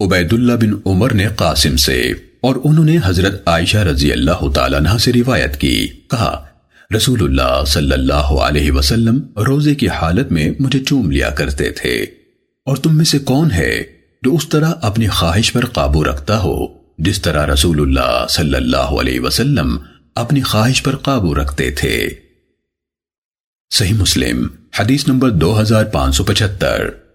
عبید اللہ بن عمر نے قاسم سے اور انہوں نے حضرت عائشہ رضی اللہ تعالیٰ عنہ سے روایت کی، کہا رسول اللہ صلی اللہ علیہ وسلم روزے کی حالت میں مجھے چوم لیا کرتے تھے۔ اور تم میں سے کون ہے جو اس طرح اپنی خواہش پر قابو رکھتا ہو، جس طرح رسول اللہ صلی اللہ علیہ وسلم اپنی خواہش پر قابو رکھتے تھے؟ صحیح مسلم، حدیث نمبر دو ہزار پانچ سو پچہتر۔